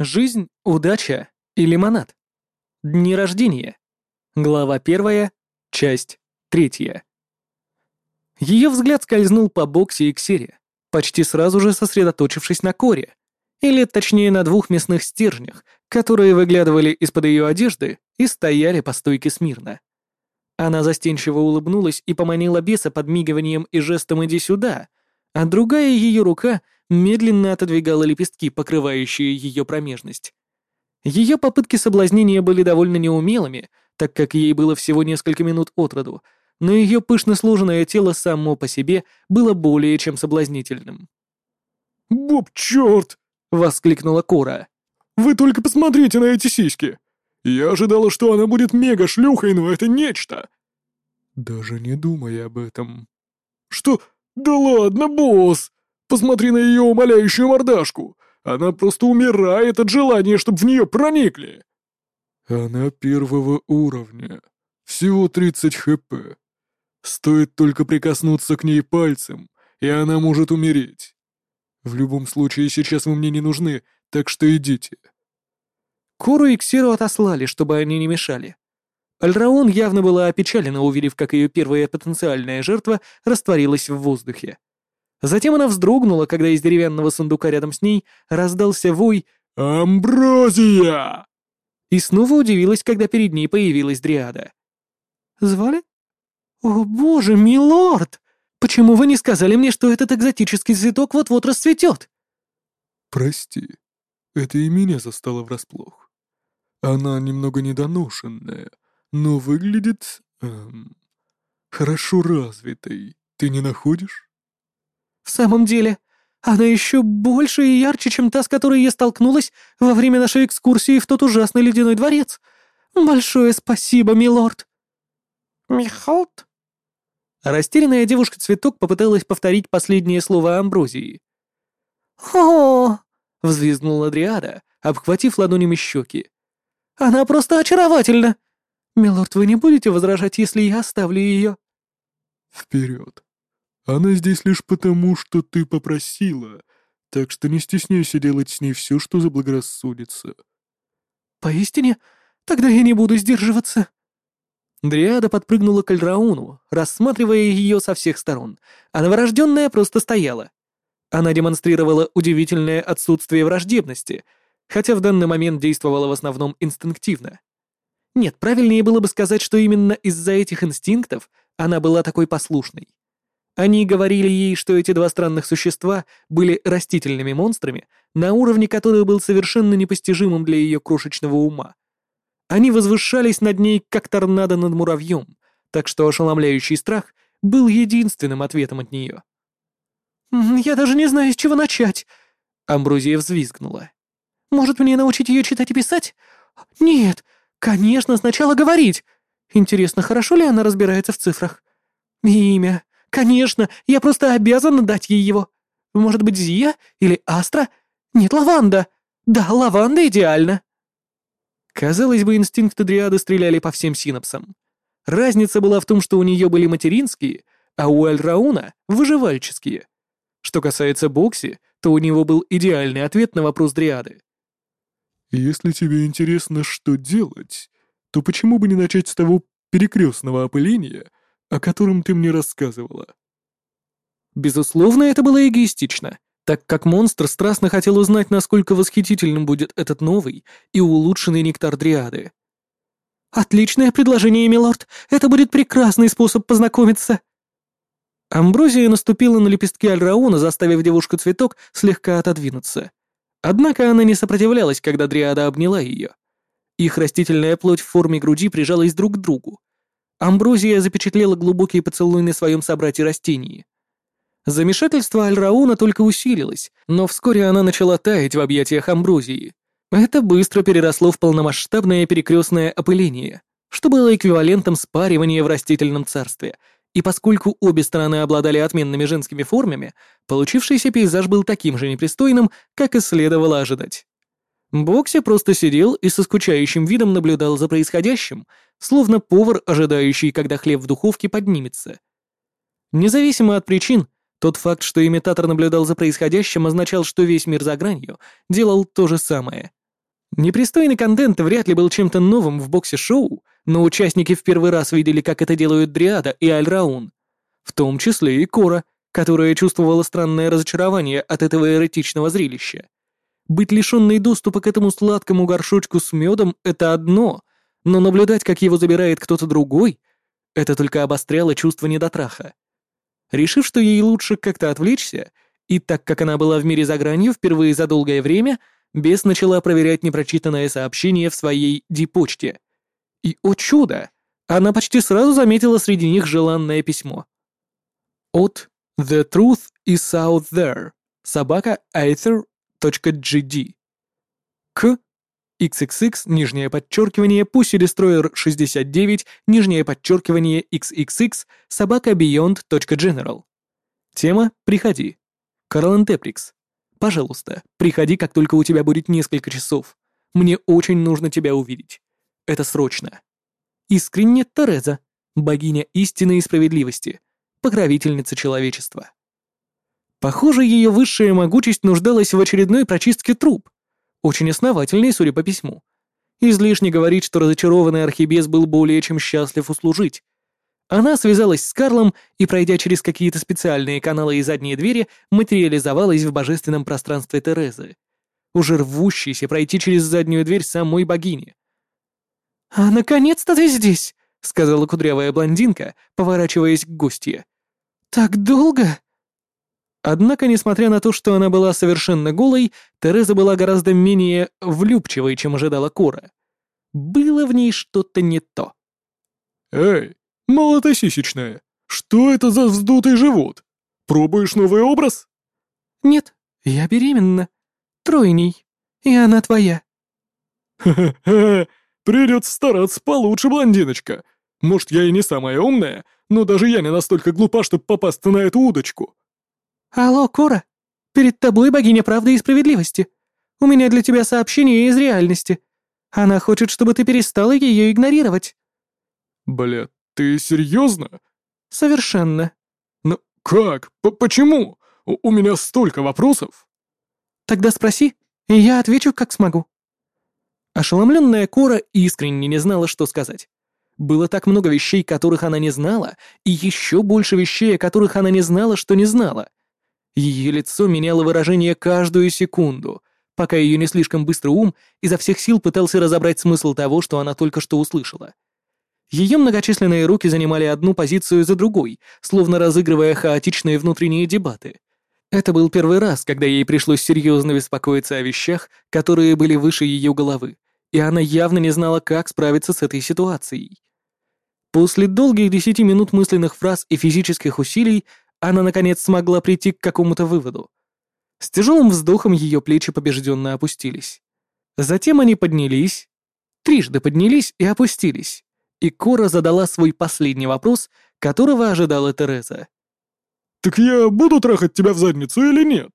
Жизнь, удача и лимонад. Дни рождения. Глава первая, часть третья. Ее взгляд скользнул по Боксе и Ксере, почти сразу же сосредоточившись на коре, или точнее на двух мясных стержнях, которые выглядывали из-под ее одежды и стояли по стойке смирно. Она застенчиво улыбнулась и поманила беса подмигиванием и жестом «иди сюда», а другая ее рука медленно отодвигала лепестки, покрывающие ее промежность. Ее попытки соблазнения были довольно неумелыми, так как ей было всего несколько минут от роду, но ее пышно сложенное тело само по себе было более чем соблазнительным. «Боб, черт!» — воскликнула Кора. «Вы только посмотрите на эти сиськи! Я ожидала, что она будет мега-шлюхой, но это нечто!» «Даже не думай об этом». «Что? Да ладно, босс! Посмотри на ее умоляющую мордашку! Она просто умирает от желания, чтобы в нее проникли!» «Она первого уровня. Всего 30 хп. Стоит только прикоснуться к ней пальцем, и она может умереть. В любом случае, сейчас вы мне не нужны, так что идите». Кору и Ксиру отослали, чтобы они не мешали. Альраун явно была опечалена, увидев, как ее первая потенциальная жертва растворилась в воздухе. Затем она вздрогнула, когда из деревянного сундука рядом с ней раздался вой «Амброзия!» И снова удивилась, когда перед ней появилась Дриада. «Звали? О боже, милорд! Почему вы не сказали мне, что этот экзотический цветок вот-вот расцветет?» «Прости, это и меня застало врасплох. Она немного недоношенная, но выглядит... Эм, хорошо развитой. Ты не находишь?» «В самом деле, она еще больше и ярче, чем та, с которой я столкнулась во время нашей экскурсии в тот ужасный ледяной дворец. Большое спасибо, милорд!» «Михалт?» Растерянная девушка-цветок попыталась повторить последнее слово Амброзии. «О!» — взвизгнула Дриада, обхватив ладонями щеки. «Она просто очаровательна! Милорд, вы не будете возражать, если я оставлю ее?» «Вперед! Она здесь лишь потому, что ты попросила, так что не стесняйся делать с ней все, что заблагорассудится». «Поистине? Тогда я не буду сдерживаться». Дриада подпрыгнула к Альрауну, рассматривая ее со всех сторон, а новорожденная просто стояла. Она демонстрировала удивительное отсутствие враждебности, хотя в данный момент действовала в основном инстинктивно. Нет, правильнее было бы сказать, что именно из-за этих инстинктов она была такой послушной. Они говорили ей, что эти два странных существа были растительными монстрами, на уровне который был совершенно непостижимым для ее крошечного ума. Они возвышались над ней, как торнадо над муравьем, так что ошеломляющий страх был единственным ответом от нее. «Я даже не знаю, с чего начать», — Амбрузия взвизгнула. «Может, мне научить ее читать и писать? Нет, конечно, сначала говорить. Интересно, хорошо ли она разбирается в цифрах? Имя. Конечно, я просто обязана дать ей его. Может быть, Зия или Астра? Нет, Лаванда. Да, Лаванда идеально». Казалось бы, инстинкты Дриады стреляли по всем синапсам. Разница была в том, что у нее были материнские, а у Альрауна — выживальческие. Что касается Бокси, то у него был идеальный ответ на вопрос Дриады. «Если тебе интересно, что делать, то почему бы не начать с того перекрестного опыления, о котором ты мне рассказывала?» Безусловно, это было эгоистично так как монстр страстно хотел узнать, насколько восхитительным будет этот новый и улучшенный нектар Дриады. «Отличное предложение, милорд! Это будет прекрасный способ познакомиться!» Амброзия наступила на лепестки Альрауна, заставив девушку-цветок слегка отодвинуться. Однако она не сопротивлялась, когда Дриада обняла ее. Их растительная плоть в форме груди прижалась друг к другу. Амброзия запечатлела глубокий поцелуй на своем собрате-растении. Замешательство Альрауна только усилилось, но вскоре она начала таять в объятиях Амброзии. Это быстро переросло в полномасштабное перекрестное опыление, что было эквивалентом спаривания в растительном царстве, и поскольку обе стороны обладали отменными женскими формами, получившийся пейзаж был таким же непристойным, как и следовало ожидать. Бокси просто сидел и со скучающим видом наблюдал за происходящим, словно повар, ожидающий, когда хлеб в духовке поднимется. Независимо от причин, тот факт, что имитатор наблюдал за происходящим, означал, что весь мир за гранью делал то же самое. Непристойный контент вряд ли был чем-то новым в боксе-шоу, но участники в первый раз видели, как это делают Дриада и Альраун. В том числе и Кора, которая чувствовала странное разочарование от этого эротичного зрелища. Быть лишенной доступа к этому сладкому горшочку с медом — это одно, но наблюдать, как его забирает кто-то другой, это только обостряло чувство недотраха. Решив, что ей лучше как-то отвлечься, и так как она была в мире за гранью впервые за долгое время, Бес начала проверять непрочитанное сообщение в своей дипочте. И, о чудо, она почти сразу заметила среди них желанное письмо. От The Truth is Out There, собака Aether.gd. К XXX, нижнее подчеркивание, Destroyer 69, нижнее подчеркивание XXX, собака Beyond.general. Тема «Приходи». Карл Теприкс. Пожалуйста, приходи, как только у тебя будет несколько часов. Мне очень нужно тебя увидеть. Это срочно. Искренне Тереза, богиня истины и справедливости, покровительница человечества. Похоже, ее высшая могучесть нуждалась в очередной прочистке труб. Очень основательный, судя по письму. Излишне говорить, что разочарованный архибес был более чем счастлив услужить. Она связалась с Карлом и, пройдя через какие-то специальные каналы и задние двери, материализовалась в божественном пространстве Терезы, уже рвущейся пройти через заднюю дверь самой богини. «А наконец-то ты здесь!» — сказала кудрявая блондинка, поворачиваясь к гостье. «Так долго?» Однако, несмотря на то, что она была совершенно голой, Тереза была гораздо менее влюбчивой, чем ожидала Кора. Было в ней что-то не то. «Эй, «Молотосисечная, что это за вздутый живот? Пробуешь новый образ?» «Нет, я беременна. Тройней. И она твоя». «Ха-ха-ха, придется стараться получше, блондиночка. Может, я и не самая умная, но даже я не настолько глупа, чтобы попасться на эту удочку». «Алло, Кора, перед тобой богиня правды и справедливости. У меня для тебя сообщение из реальности. Она хочет, чтобы ты перестала ее игнорировать». «Бля, «Ты серьезно?» «Совершенно». «Но как? П Почему? У, у меня столько вопросов». «Тогда спроси, и я отвечу, как смогу». Ошеломленная Кора искренне не знала, что сказать. Было так много вещей, которых она не знала, и еще больше вещей, о которых она не знала, что не знала. Ее лицо меняло выражение каждую секунду, пока ее не слишком быстрый ум изо всех сил пытался разобрать смысл того, что она только что услышала. Ее многочисленные руки занимали одну позицию за другой, словно разыгрывая хаотичные внутренние дебаты. Это был первый раз, когда ей пришлось серьезно беспокоиться о вещах, которые были выше ее головы, и она явно не знала, как справиться с этой ситуацией. После долгих десяти минут мысленных фраз и физических усилий она, наконец, смогла прийти к какому-то выводу. С тяжелым вздохом ее плечи побежденно опустились. Затем они поднялись, трижды поднялись и опустились, и Кора задала свой последний вопрос, которого ожидала Тереза. «Так я буду трахать тебя в задницу или нет?»